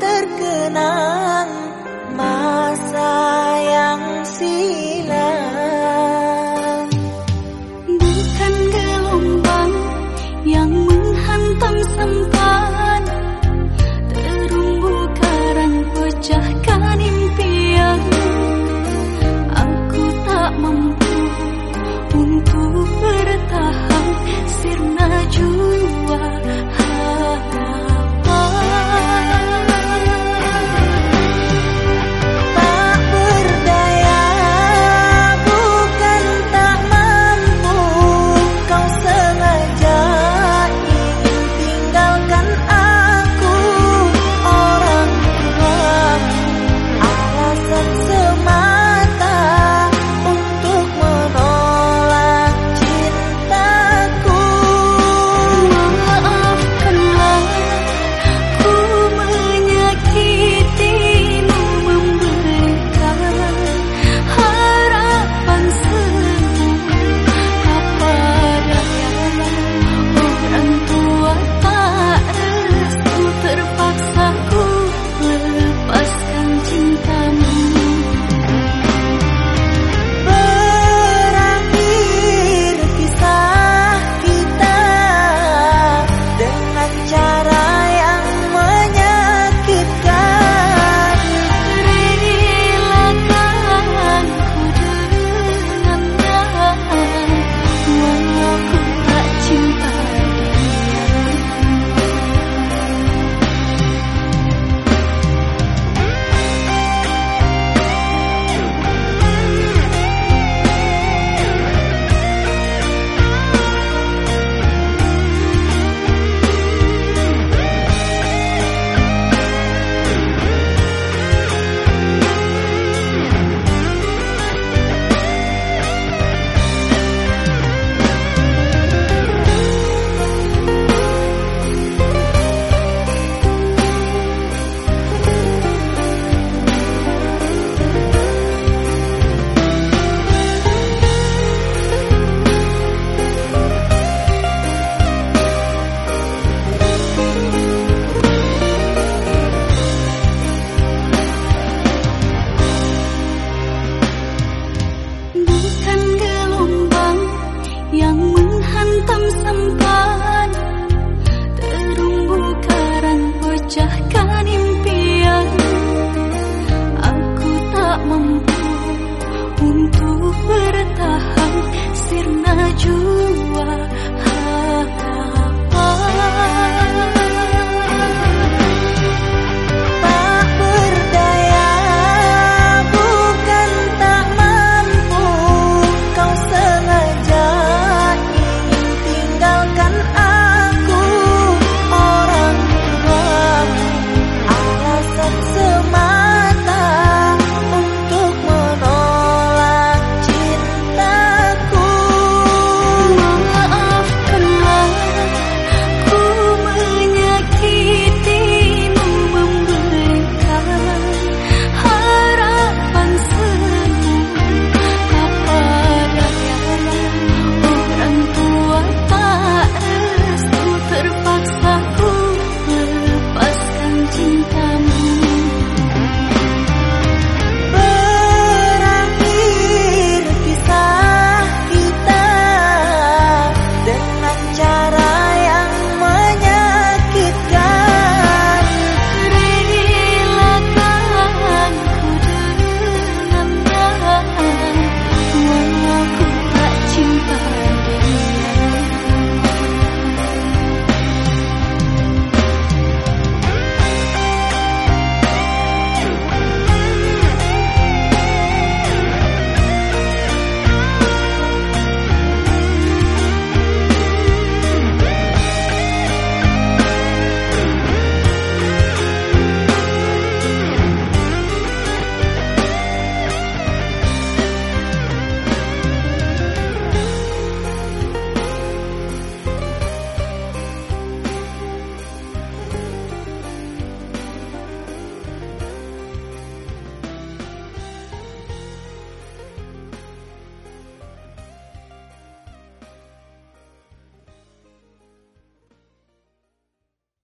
terkenang masa yang silam